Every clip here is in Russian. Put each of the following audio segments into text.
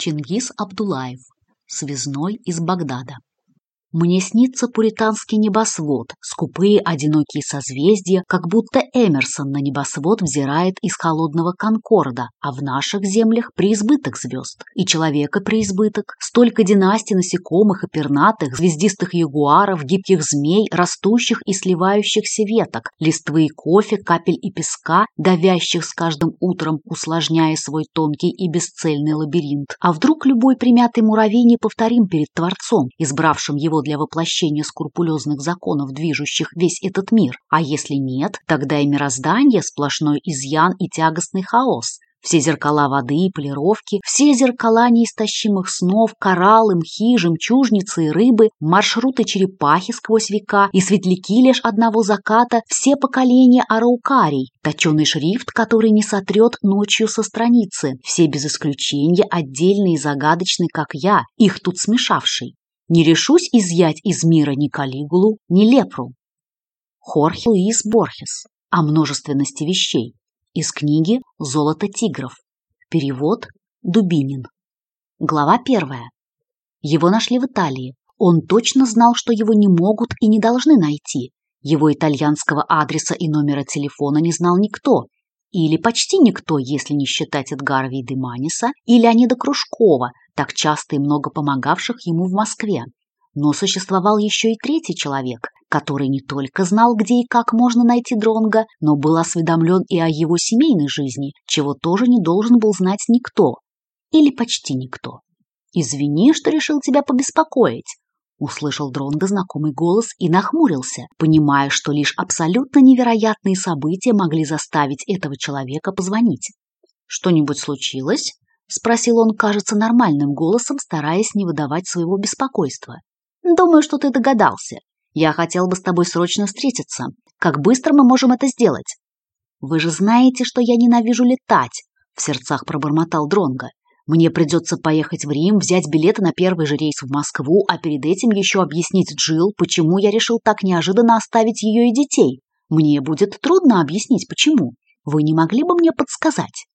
Чингис Абдулаев, связной из Багдада. Мне снится пуританский небосвод, скупые одинокие созвездия, как будто Эмерсон на небосвод взирает из холодного Конкорда, а в наших землях преизбыток звезд. И человека преизбыток. Столько династий насекомых и пернатых, звездистых ягуаров, гибких змей, растущих и сливающихся веток, листвы и кофе, капель и песка, давящих с каждым утром, усложняя свой тонкий и бесцельный лабиринт. А вдруг любой примятый муравей не повторим перед Творцом, избравшим его дало для воплощения скрупулезных законов, движущих весь этот мир, а если нет, тогда и мироздание – сплошной изъян и тягостный хаос. Все зеркала воды и полировки, все зеркала неистощимых снов, кораллы, мхи, жемчужницы и рыбы, маршруты черепахи сквозь века и светляки лишь одного заката, все поколения араукарий, точеный шрифт, который не сотрет ночью со страницы, все без исключения отдельные и загадочные, как я, их тут смешавший не решусь изъять из мира ни Калигулу, ни Лепру. Хорхе Луис Борхес о множественности вещей из книги «Золото тигров». Перевод Дубинин. Глава первая. Его нашли в Италии. Он точно знал, что его не могут и не должны найти. Его итальянского адреса и номера телефона не знал никто. Или почти никто, если не считать Эдгара Видеманиса и Леонида Кружкова, так часто и много помогавших ему в Москве. Но существовал еще и третий человек, который не только знал, где и как можно найти Дронга, но был осведомлен и о его семейной жизни, чего тоже не должен был знать никто. Или почти никто. «Извини, что решил тебя побеспокоить», — услышал Дронго знакомый голос и нахмурился, понимая, что лишь абсолютно невероятные события могли заставить этого человека позвонить. «Что-нибудь случилось?» Спросил он, кажется, нормальным голосом, стараясь не выдавать своего беспокойства. «Думаю, что ты догадался. Я хотел бы с тобой срочно встретиться. Как быстро мы можем это сделать?» «Вы же знаете, что я ненавижу летать», — в сердцах пробормотал Дронга. «Мне придется поехать в Рим, взять билеты на первый же рейс в Москву, а перед этим еще объяснить Джил, почему я решил так неожиданно оставить ее и детей. Мне будет трудно объяснить, почему. Вы не могли бы мне подсказать?»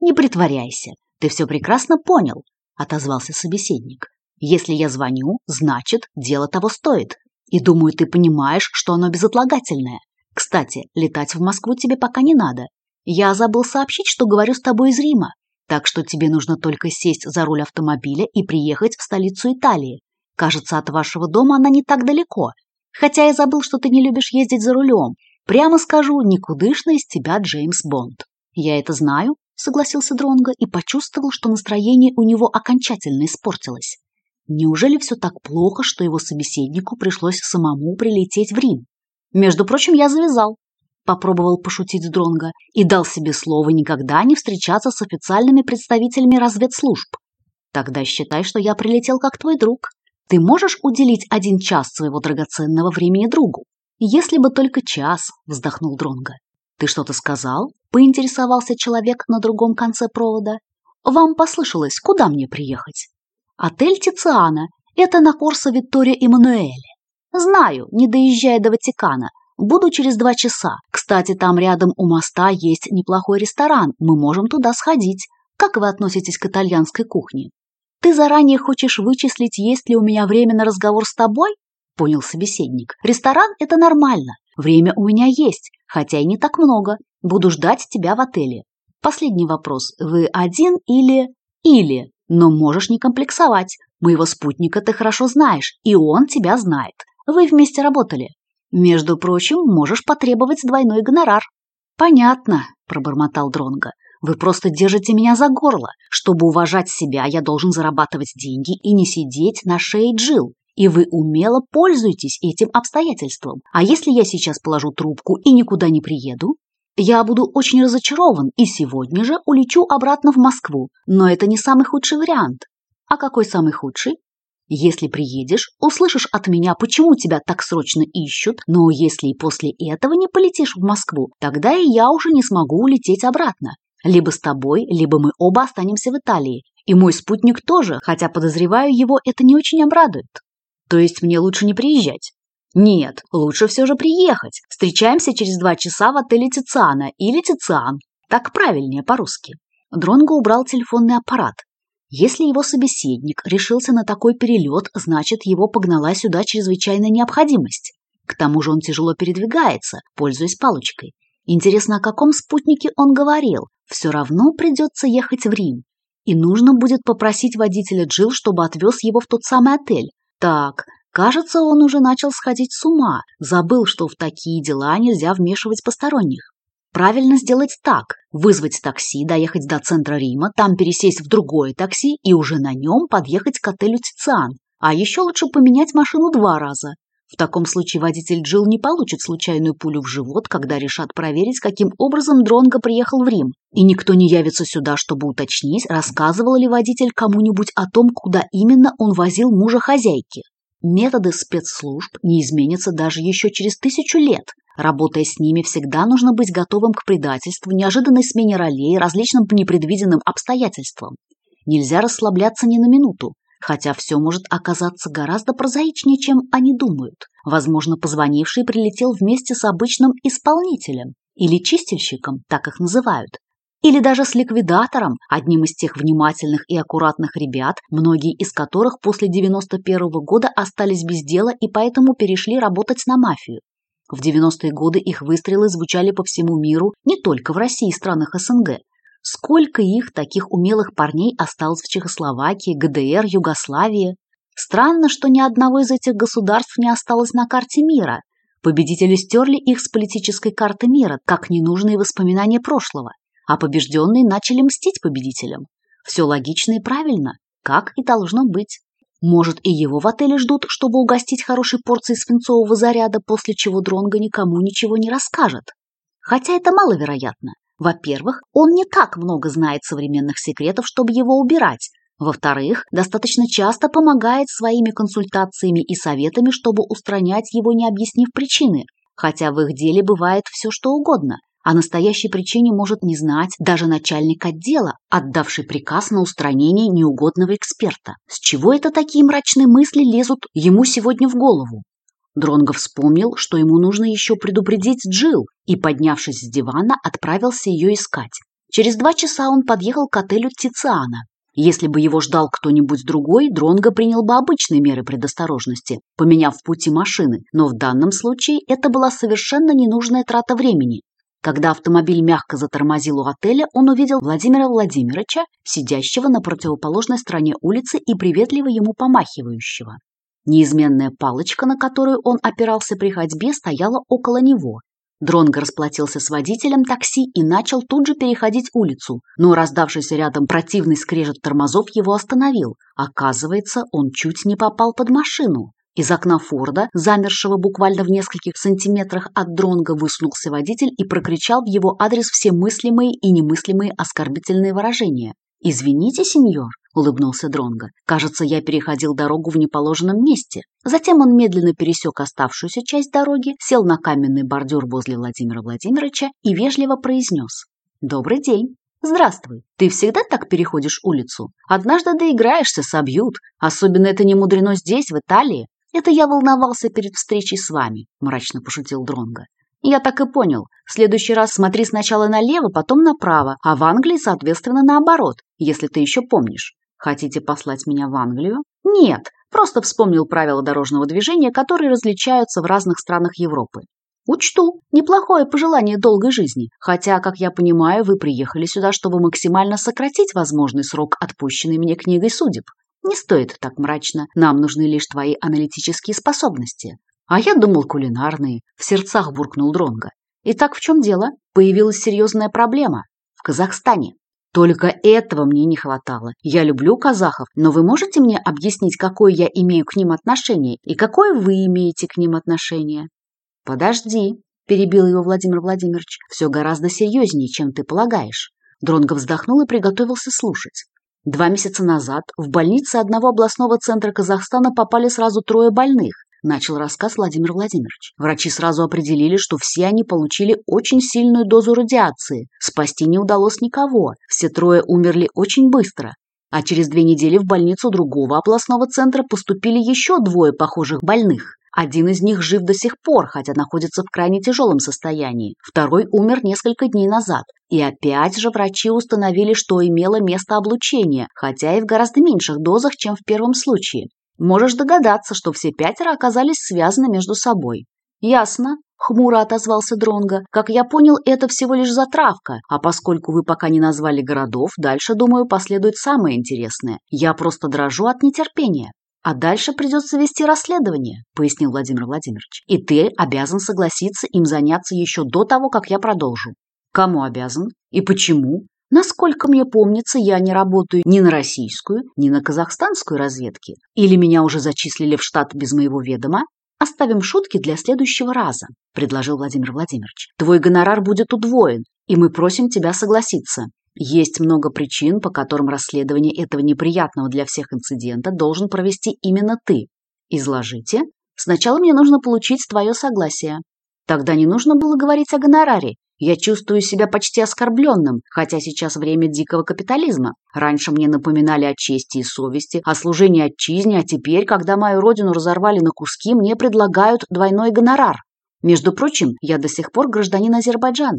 «Не притворяйся. Ты все прекрасно понял, отозвался собеседник. Если я звоню, значит, дело того стоит. И думаю, ты понимаешь, что оно безотлагательное. Кстати, летать в Москву тебе пока не надо. Я забыл сообщить, что говорю с тобой из Рима. Так что тебе нужно только сесть за руль автомобиля и приехать в столицу Италии. Кажется, от вашего дома она не так далеко. Хотя я забыл, что ты не любишь ездить за рулем. Прямо скажу, никудышный из тебя Джеймс Бонд. Я это знаю, согласился Дронго и почувствовал, что настроение у него окончательно испортилось. Неужели все так плохо, что его собеседнику пришлось самому прилететь в Рим? Между прочим, я завязал. Попробовал пошутить Дронго и дал себе слово никогда не встречаться с официальными представителями разведслужб. Тогда считай, что я прилетел как твой друг. Ты можешь уделить один час своего драгоценного времени другу? Если бы только час, вздохнул Дронго. «Ты что-то сказал?» – поинтересовался человек на другом конце провода. «Вам послышалось, куда мне приехать?» «Отель Тициана. Это на Корсо Виктория Эммануэле. Знаю, не доезжая до Ватикана. Буду через два часа. Кстати, там рядом у моста есть неплохой ресторан. Мы можем туда сходить. Как вы относитесь к итальянской кухне?» «Ты заранее хочешь вычислить, есть ли у меня время на разговор с тобой?» – понял собеседник. «Ресторан – это нормально. Время у меня есть, хотя и не так много. Буду ждать тебя в отеле. Последний вопрос. Вы один или... Или. Но можешь не комплексовать. Моего спутника ты хорошо знаешь, и он тебя знает. Вы вместе работали. Между прочим, можешь потребовать двойной гонорар. Понятно, пробормотал Дронга. Вы просто держите меня за горло. Чтобы уважать себя, я должен зарабатывать деньги и не сидеть на шее Джил и вы умело пользуетесь этим обстоятельством. А если я сейчас положу трубку и никуда не приеду? Я буду очень разочарован и сегодня же улечу обратно в Москву, но это не самый худший вариант. А какой самый худший? Если приедешь, услышишь от меня, почему тебя так срочно ищут, но если и после этого не полетишь в Москву, тогда и я уже не смогу улететь обратно. Либо с тобой, либо мы оба останемся в Италии. И мой спутник тоже, хотя, подозреваю, его это не очень обрадует. То есть мне лучше не приезжать? Нет, лучше все же приехать. Встречаемся через два часа в отеле Тициана или Тициан. Так правильнее по-русски. Дронго убрал телефонный аппарат. Если его собеседник решился на такой перелет, значит, его погнала сюда чрезвычайная необходимость. К тому же он тяжело передвигается, пользуясь палочкой. Интересно, о каком спутнике он говорил. Все равно придется ехать в Рим. И нужно будет попросить водителя Джил, чтобы отвез его в тот самый отель, так, кажется, он уже начал сходить с ума, забыл, что в такие дела нельзя вмешивать посторонних. Правильно сделать так – вызвать такси, доехать до центра Рима, там пересесть в другое такси и уже на нем подъехать к отелю Тициан. А еще лучше поменять машину два раза. В таком случае водитель Джилл не получит случайную пулю в живот, когда решат проверить, каким образом Дронго приехал в Рим. И никто не явится сюда, чтобы уточнить, рассказывал ли водитель кому-нибудь о том, куда именно он возил мужа хозяйки. Методы спецслужб не изменятся даже еще через тысячу лет. Работая с ними, всегда нужно быть готовым к предательству, неожиданной смене ролей, различным непредвиденным обстоятельствам. Нельзя расслабляться ни на минуту. Хотя все может оказаться гораздо прозаичнее, чем они думают. Возможно, позвонивший прилетел вместе с обычным исполнителем или чистильщиком, так их называют, или даже с ликвидатором, одним из тех внимательных и аккуратных ребят, многие из которых после 91 -го года остались без дела и поэтому перешли работать на мафию. В 90-е годы их выстрелы звучали по всему миру, не только в России и странах СНГ. Сколько их, таких умелых парней, осталось в Чехословакии, ГДР, Югославии? Странно, что ни одного из этих государств не осталось на карте мира. Победители стерли их с политической карты мира, как ненужные воспоминания прошлого, а побежденные начали мстить победителям. Все логично и правильно, как и должно быть. Может, и его в отеле ждут, чтобы угостить хорошей порцией свинцового заряда, после чего Дронго никому ничего не расскажет. Хотя это маловероятно. Во-первых, он не так много знает современных секретов, чтобы его убирать. Во-вторых, достаточно часто помогает своими консультациями и советами, чтобы устранять его, не объяснив причины. Хотя в их деле бывает все что угодно. О настоящей причине может не знать даже начальник отдела, отдавший приказ на устранение неугодного эксперта. С чего это такие мрачные мысли лезут ему сегодня в голову? Дронго вспомнил, что ему нужно еще предупредить Джил, и, поднявшись с дивана, отправился ее искать. Через два часа он подъехал к отелю Тициана. Если бы его ждал кто-нибудь другой, Дронго принял бы обычные меры предосторожности, поменяв в пути машины, но в данном случае это была совершенно ненужная трата времени. Когда автомобиль мягко затормозил у отеля, он увидел Владимира Владимировича, сидящего на противоположной стороне улицы и приветливо ему помахивающего. Неизменная палочка, на которую он опирался при ходьбе, стояла около него. Дронго расплатился с водителем такси и начал тут же переходить улицу, но раздавшийся рядом противный скрежет тормозов его остановил. Оказывается, он чуть не попал под машину. Из окна Форда, замершего буквально в нескольких сантиметрах от дронга, высунулся водитель и прокричал в его адрес все мыслимые и немыслимые оскорбительные выражения. «Извините, сеньор!» — улыбнулся Дронго. «Кажется, я переходил дорогу в неположенном месте». Затем он медленно пересек оставшуюся часть дороги, сел на каменный бордюр возле Владимира Владимировича и вежливо произнес. «Добрый день». «Здравствуй. Ты всегда так переходишь улицу? Однажды доиграешься, собьют. Особенно это не мудрено здесь, в Италии. Это я волновался перед встречей с вами», — мрачно пошутил Дронго. «Я так и понял. В следующий раз смотри сначала налево, потом направо, а в Англии, соответственно, наоборот, если ты еще помнишь. Хотите послать меня в Англию? Нет, просто вспомнил правила дорожного движения, которые различаются в разных странах Европы. Учту. Неплохое пожелание долгой жизни, хотя, как я понимаю, вы приехали сюда, чтобы максимально сократить возможный срок отпущенной мне книгой судеб. Не стоит так мрачно, нам нужны лишь твои аналитические способности. А я думал кулинарные, в сердцах буркнул Дронга. Итак, в чем дело? Появилась серьезная проблема. В Казахстане. Только этого мне не хватало. Я люблю казахов, но вы можете мне объяснить, какое я имею к ним отношение и какое вы имеете к ним отношение? Подожди, перебил его Владимир Владимирович. Все гораздо серьезнее, чем ты полагаешь. Дронго вздохнул и приготовился слушать. Два месяца назад в больнице одного областного центра Казахстана попали сразу трое больных. Начал рассказ Владимир Владимирович. Врачи сразу определили, что все они получили очень сильную дозу радиации. Спасти не удалось никого. Все трое умерли очень быстро. А через две недели в больницу другого областного центра поступили еще двое похожих больных. Один из них жив до сих пор, хотя находится в крайне тяжелом состоянии. Второй умер несколько дней назад. И опять же врачи установили, что имело место облучение, хотя и в гораздо меньших дозах, чем в первом случае. Можешь догадаться, что все пятеро оказались связаны между собой. Ясно, хмуро отозвался Дронга. Как я понял, это всего лишь затравка, а поскольку вы пока не назвали городов, дальше, думаю, последует самое интересное. Я просто дрожу от нетерпения. А дальше придется вести расследование, пояснил Владимир Владимирович. И ты обязан согласиться им заняться еще до того, как я продолжу. Кому обязан? И почему? Насколько мне помнится, я не работаю ни на российскую, ни на казахстанскую разведки. Или меня уже зачислили в штат без моего ведома? Оставим шутки для следующего раза, предложил Владимир Владимирович. Твой гонорар будет удвоен, и мы просим тебя согласиться. Есть много причин, по которым расследование этого неприятного для всех инцидента должен провести именно ты. Изложите. Сначала мне нужно получить твое согласие. Тогда не нужно было говорить о гонораре. Я чувствую себя почти оскорбленным, хотя сейчас время дикого капитализма. Раньше мне напоминали о чести и совести, о служении отчизне, а теперь, когда мою родину разорвали на куски, мне предлагают двойной гонорар. Между прочим, я до сих пор гражданин Азербайджана.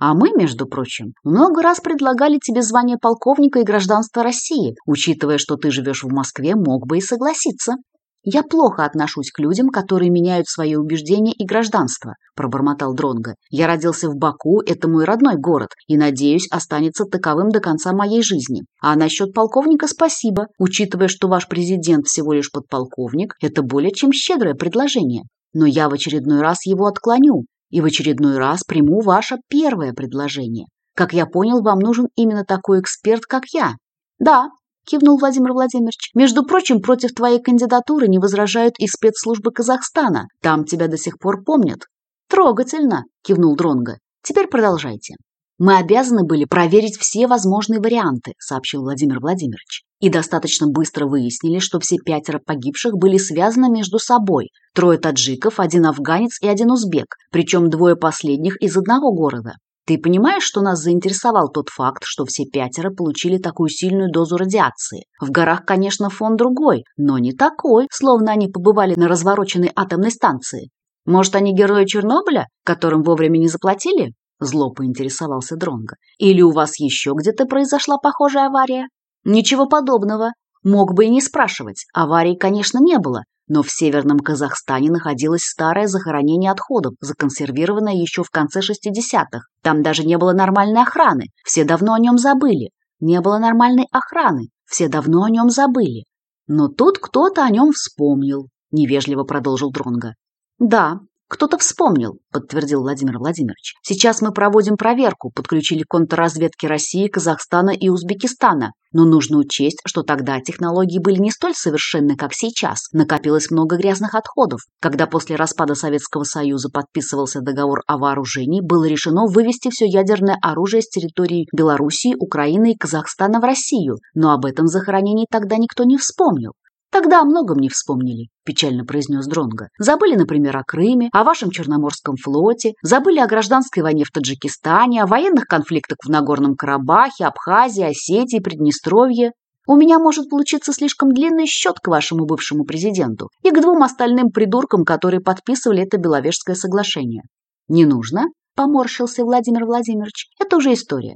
А мы, между прочим, много раз предлагали тебе звание полковника и гражданство России, учитывая, что ты живешь в Москве, мог бы и согласиться я плохо отношусь к людям которые меняют свои убеждения и гражданство пробормотал дронга я родился в баку это мой родной город и надеюсь останется таковым до конца моей жизни. А насчет полковника спасибо. Учитывая что ваш президент всего лишь подполковник это более чем щедрое предложение. Но я в очередной раз его отклоню и в очередной раз приму ваше первое предложение. Как я понял вам нужен именно такой эксперт как я. Да Кивнул Владимир Владимирович. «Между прочим, против твоей кандидатуры не возражают и спецслужбы Казахстана. Там тебя до сих пор помнят». «Трогательно», – кивнул Дронга. «Теперь продолжайте». «Мы обязаны были проверить все возможные варианты», – сообщил Владимир Владимирович. «И достаточно быстро выяснили, что все пятеро погибших были связаны между собой. Трое таджиков, один афганец и один узбек, причем двое последних из одного города. Ты понимаешь, что нас заинтересовал тот факт, что все пятеро получили такую сильную дозу радиации? В горах, конечно, фон другой, но не такой, словно они побывали на развороченной атомной станции. Может, они герои Чернобыля, которым вовремя не заплатили? Зло поинтересовался Дронго. Или у вас еще где-то произошла похожая авария? Ничего подобного. Мог бы и не спрашивать. Аварии, конечно, не было. Но в Северном Казахстане находилось старое захоронение отходов, законсервированное еще в конце 60-х. Там даже не было нормальной охраны, все давно о нем забыли. Не было нормальной охраны, все давно о нем забыли. Но тут кто-то о нем вспомнил, невежливо продолжил Дронга. Да, кто-то вспомнил, подтвердил Владимир Владимирович. Сейчас мы проводим проверку, подключили контрразведки России, Казахстана и Узбекистана. Но нужно учесть, что тогда технологии были не столь совершенны, как сейчас. Накопилось много грязных отходов. Когда после распада Советского Союза подписывался договор о вооружении, было решено вывести все ядерное оружие с территории Белоруссии, Украины и Казахстана в Россию. Но об этом захоронении тогда никто не вспомнил. Тогда о многом не вспомнили, печально произнес Дронга. Забыли, например, о Крыме, о вашем Черноморском флоте, забыли о гражданской войне в Таджикистане, о военных конфликтах в Нагорном Карабахе, Абхазии, Осетии, Приднестровье. У меня может получиться слишком длинный счет к вашему бывшему президенту и к двум остальным придуркам, которые подписывали это Беловежское соглашение. Не нужно, поморщился Владимир Владимирович. Это уже история.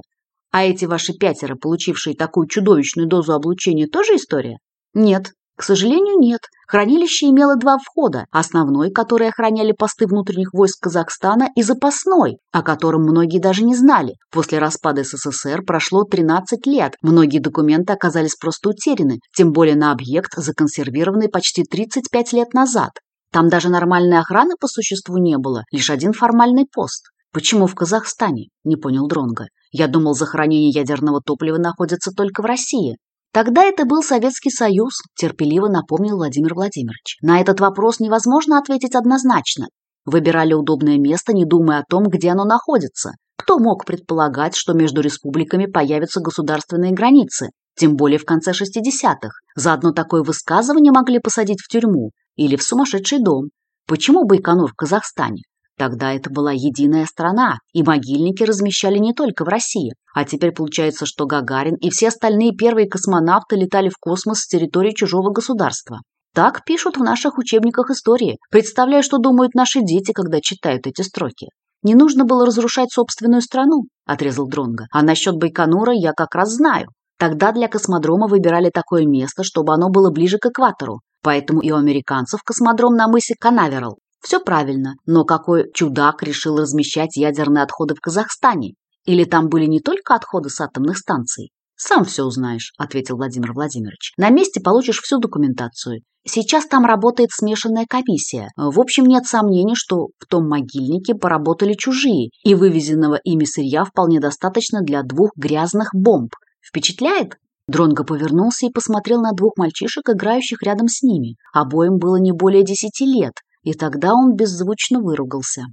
А эти ваши пятеро, получившие такую чудовищную дозу облучения, тоже история? Нет, к сожалению, нет. Хранилище имело два входа. Основной, который охраняли посты внутренних войск Казахстана, и запасной, о котором многие даже не знали. После распада СССР прошло 13 лет. Многие документы оказались просто утеряны, тем более на объект, законсервированный почти 35 лет назад. Там даже нормальной охраны по существу не было, лишь один формальный пост. Почему в Казахстане? Не понял Дронга. Я думал, захоронение ядерного топлива находится только в России. Тогда это был Советский Союз, терпеливо напомнил Владимир Владимирович. На этот вопрос невозможно ответить однозначно. Выбирали удобное место, не думая о том, где оно находится. Кто мог предполагать, что между республиками появятся государственные границы, тем более в конце 60-х? За одно такое высказывание могли посадить в тюрьму или в сумасшедший дом. Почему Байконур в Казахстане? Тогда это была единая страна, и могильники размещали не только в России. А теперь получается, что Гагарин и все остальные первые космонавты летали в космос с территории чужого государства. Так пишут в наших учебниках истории, представляю, что думают наши дети, когда читают эти строки. Не нужно было разрушать собственную страну, отрезал Дронга. А насчет Байконура я как раз знаю. Тогда для космодрома выбирали такое место, чтобы оно было ближе к экватору. Поэтому и у американцев космодром на мысе Канаверал. Все правильно, но какой чудак решил размещать ядерные отходы в Казахстане? Или там были не только отходы с атомных станций? «Сам все узнаешь», — ответил Владимир Владимирович. «На месте получишь всю документацию. Сейчас там работает смешанная комиссия. В общем, нет сомнений, что в том могильнике поработали чужие, и вывезенного ими сырья вполне достаточно для двух грязных бомб. Впечатляет?» Дронго повернулся и посмотрел на двух мальчишек, играющих рядом с ними. Обоим было не более десяти лет. И тогда он беззвучно выругался.